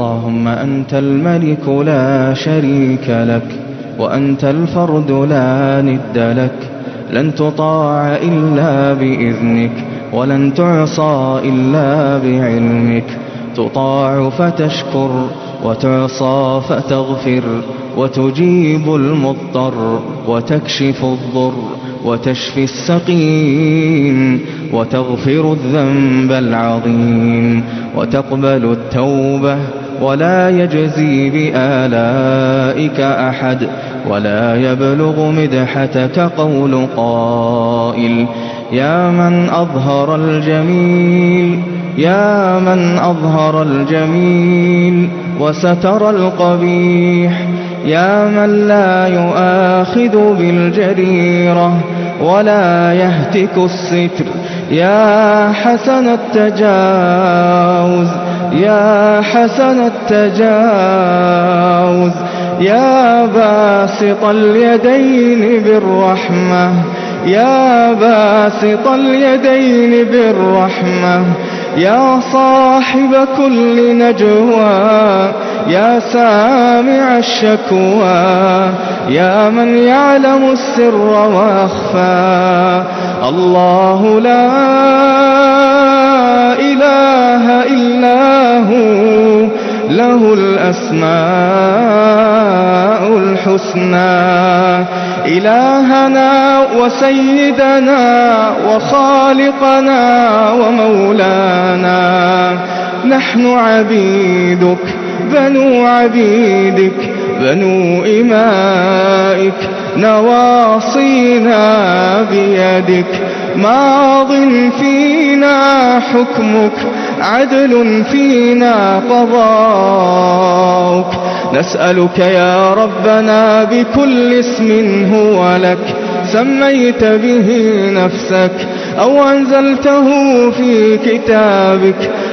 اللهم أنت الملك لا شريك لك وأنت الفرد لا ند لك. لن تطاع إلا بإذنك ولن تعصى إلا بعلمك. تطاع فتشكر وتعصى فتغفر وتجيب المضطر وتكشف الضر وتشفي السقيم وتغفر الذنب العظيم وتقبل التوبة ولا يجزي بآلائك أحد ولا يبلغ مدحتك قول قائل يا من أظهر الجميل يا من أظهر الجميل وستر القبيح يا من لا يؤاخذ بالجريرة ولا يهتك الستر يا حسن التجاوز يا حسن التجاوز يا باسط اليدين بالرحمة يا باسط اليدين بالرحمة يا صاحب كل نجوى يا سامع الشكوى يا من يعلم السر وأخفى. الله لا إله إلا هو له الأسماء الحسنى. إلهنا وسيدنا وخالقنا ومولانا نحن عبيدك. بنو عبيدك بنو إمائك نواصينا بيدك. ماض فينا حكمك عدل فينا قضاؤك. نسألك يا ربنا بكل اسم هو لك. سميت به نفسك أو أنزلته في كتابك.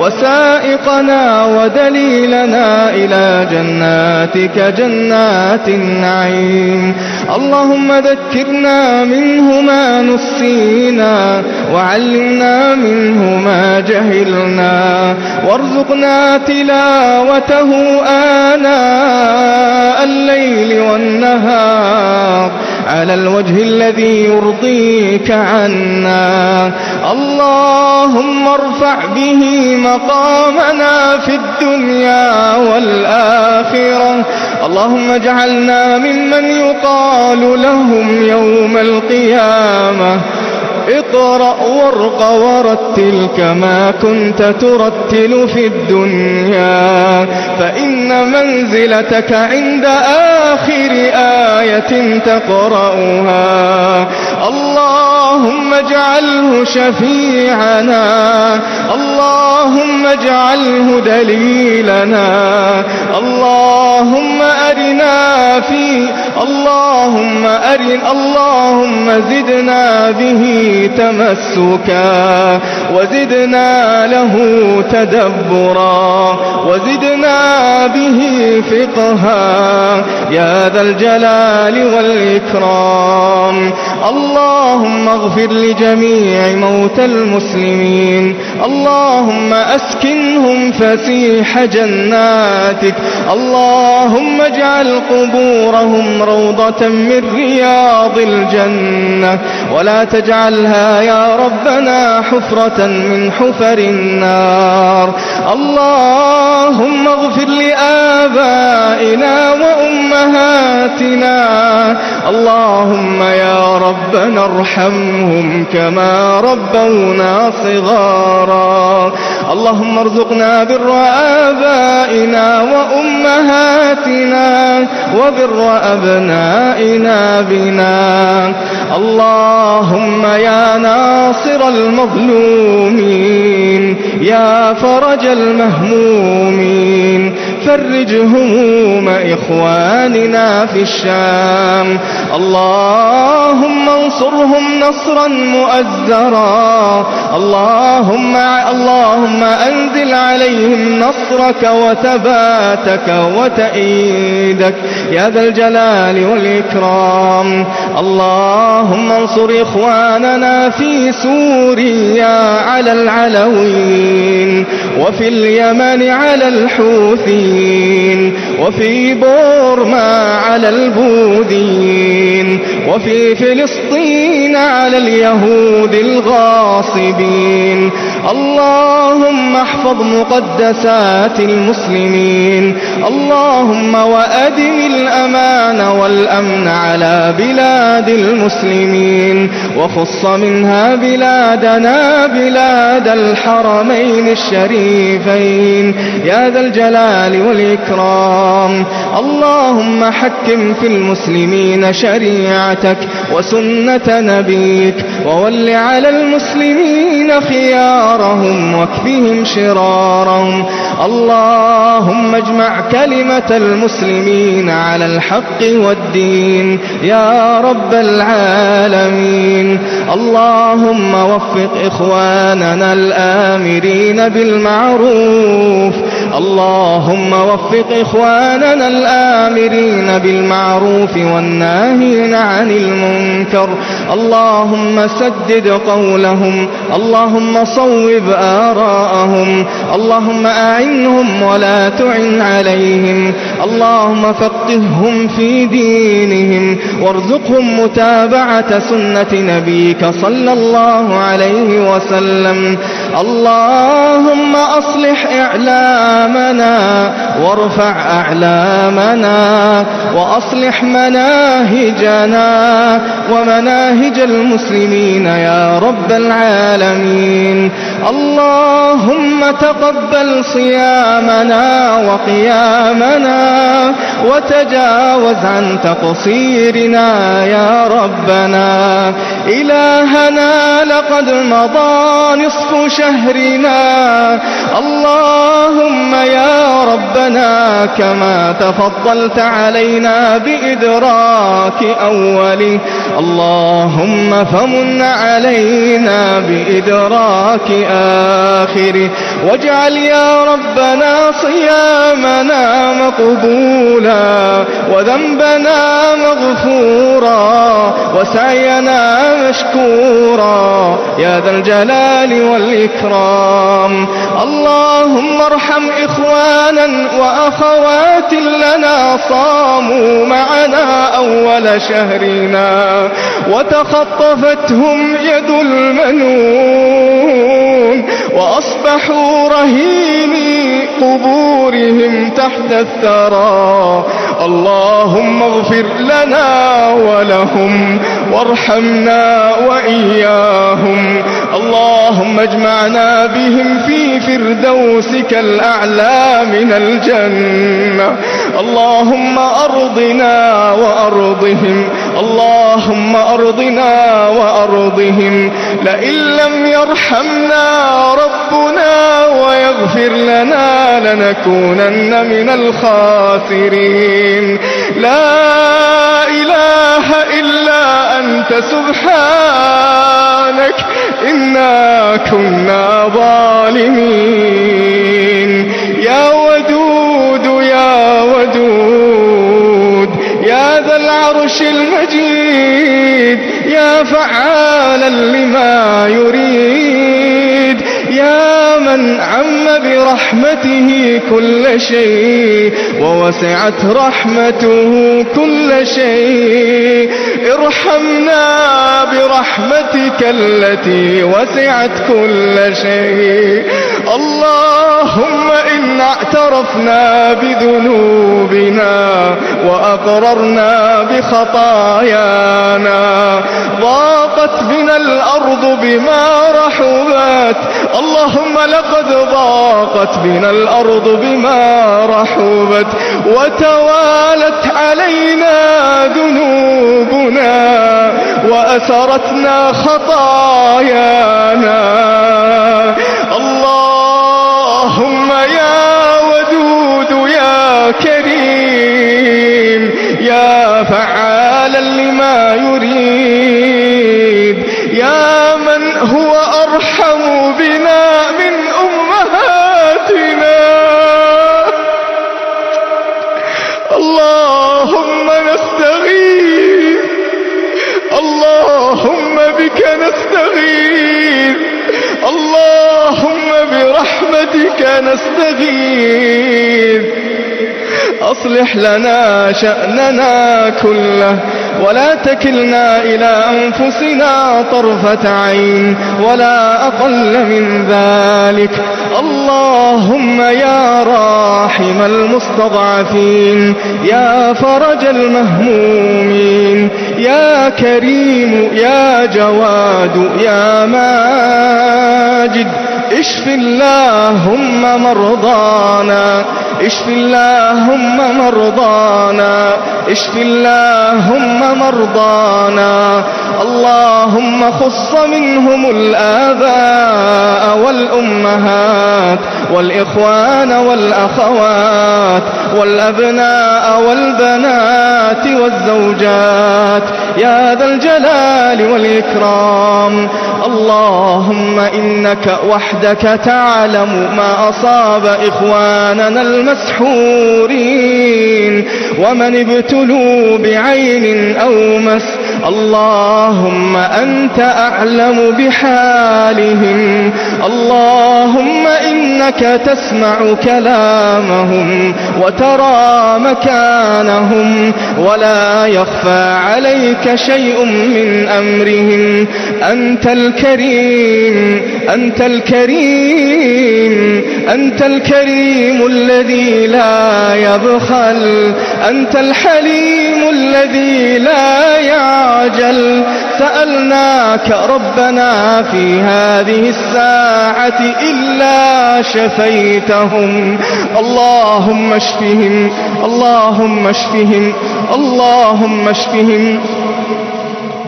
وسائقنا ودليلنا إلى جناتك جنات النعيم. اللهم ذكرنا منه ما نسينا وعلمنا منه ما جهلنا. وارزقنا تلاوته آناء الليل والنهار. على الوجه الذي يرضيك عنا. اللهم ارفع به مقامنا في الدنيا والآخرة. اللهم اجعلنا ممن يقال لهم يوم القيامة. اقرأ وارق ورتل كما كنت ترتل في الدنيا. فإن منزلتك عند آخر آية تقرأها. اللهم اجعله شفيعنا. اللهم اجعله دليلنا. اللهم أرنا في اللهم أرن اللهم زدنا به تمسكا. وزدنا له تدبرا. وزدنا به فقها. يا ذا الجلال والإكرام. اللهم اغفر لجميع موتى المسلمين. اللهم أسكنهم فسيح جناتك. اللهم اجعل قبورهم روضة من رياض الجنة. ولا تجعلها يا ربنا حفرة من حفر النار. اللهم اغفر لآبائنا وأمهاتنا اللهم يا ربنا ارحمهم كما ربونا صغارا. اللهم ارزقنا بر آبائنا وأمهاتنا وبر أبنائنا بنا. اللهم يا ناصر المظلومين يا فرج المهمومين فرج هموم إخواننا في الشام. اللهم انصرهم نصرا مؤزرا. اللهم اللهم أنزل عليهم نصرك وثباتك وتأييدك. يا ذا الجلال والإكرام. اللهم انصر إخواننا في سوريا على العلوين وفي اليمن على الحوثيين. وفي بورما على البوذيين. وفي فلسطين على اليهود الغاصبين. اللهم احفظ مقدسات المسلمين. اللهم وأدم الأمان والأمن على بلاد المسلمين. وخص منها بلادنا بلاد الحرمين الشريفين. يا ذا الجلال والإكرام. اللهم حكم في المسلمين شريعتك وسنة نبيك. وول على المسلمين خيارهم واكفهم شرارهم. اللهم اجمع كلمة المسلمين على الحق والدين. يا رب العالمين. اللهم وفق إخواننا الآمرين بالمعروف. اللهم وفق إخواننا الآمرين بالمعروف والناهين عن المنكر. اللهم سدد قولهم. اللهم صوب آراءهم. اللهم أعنهم ولا تعن عليهم. اللهم فقههم في دينهم. وارزقهم متابعة سنة نبيك صلى الله عليه وسلم. اللهم أصلح إعلامنا وارفع أعلامنا وأصلح مناهجنا ومناهج المسلمين يا رب العالمين اللهم تقبل صيامنا وقيامنا وتجاوز عن تقصيرنا يا ربنا إلهنا لقد مضى نصف شهرنا. اللهم يا ربنا كما تفضلت علينا بإدراك أوله. اللهم فمن علينا بإدراك آخره. واجعل يا ربنا صيامنا مقبولا وذنبنا مغفورا وسعينا مشكورا يا ذا الجلال والإكرام. اللهم ارحم إخوانا وأخوات لنا صاموا معنا أول شهرنا وتخطفتهم يد المنون وأصبحوا رهيني قبورهم تحت الثرى. اللهم اغفر لنا ولهم وارحمنا وإياهم. اللهم اجمعنا بهم في فردوسك الأعلى من الجنة. اللهم أرضنا وأرضهم. اللهم أرضنا وأرضهم. لئن لم يرحمنا ربنا ويغفر لنا لنكونن من الخاسرين. لا إله إلا أنت سبحانك إنا كنا ظالمين. يا ودود يا ودود يا ذا العرش المجيد يا فعالا لما يريد. من عم برحمته كل شيء ووسعت رحمته كل شيء. ارحمنا برحمتك التي وسعت كل شيء. اللهم إنا اعترفنا بذنوبنا وأقررنا بخطايانا. ضاقت بنا الأرض بما رحبت. اللهم لقد ضاقت بنا الأرض بما رحبت. وتوالت علينا ذنوبنا. وأسرتنا خطايانا. نستغيث. اللهم برحمتك نستغيث. أصلح لنا شأننا كله. ولا تكلنا إلى أنفسنا طرفة عين ولا أقل من ذلك. اللهم يا راحم المستضعفين يا فرج المهمومين يا كريم يا جواد يا ماجد. اشف اللهم مرضانا اشف اللهم مرضانا اشف اللهم مرضانا. اللهم خص منهم الآباء والأمهات والإخوان والأخوات والأبناء والبنات والزوجات. يا ذا الجلال والإكرام. اللهم إنك وحدك تعلم ما أصاب إخواننا المسحورين. ومن ابتلوا بعين أو مس اللهم أنت أعلم بحالهم. اللهم إنك تسمع كلامهم وترى مكانهم. ولا يخفى عليك شيء من أمرهم. أنت الكريم أنت الكريم أنت الكريم الذي لا يبخل أنت الحليم الذي لا يعجل. سألناك ربنا في هذه الساعة إلا شفيتهم. اللهم اشفهم اللهم اشفهم اللهم اشفهم.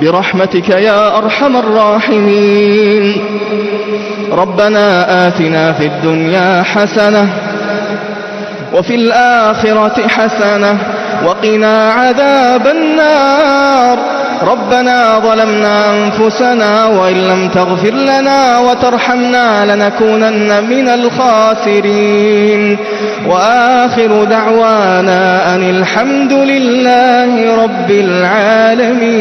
برحمتك يا أرحم الراحمين. ربنا آتنا في الدنيا حسنة وفي الآخرة حسنة وقنا عذاب النار. ربنا ظلمنا أنفسنا وإن لم تغفر لنا وترحمنا لنكونن من الخاسرين. وآخر دعوانا أن الحمد لله رب العالمين.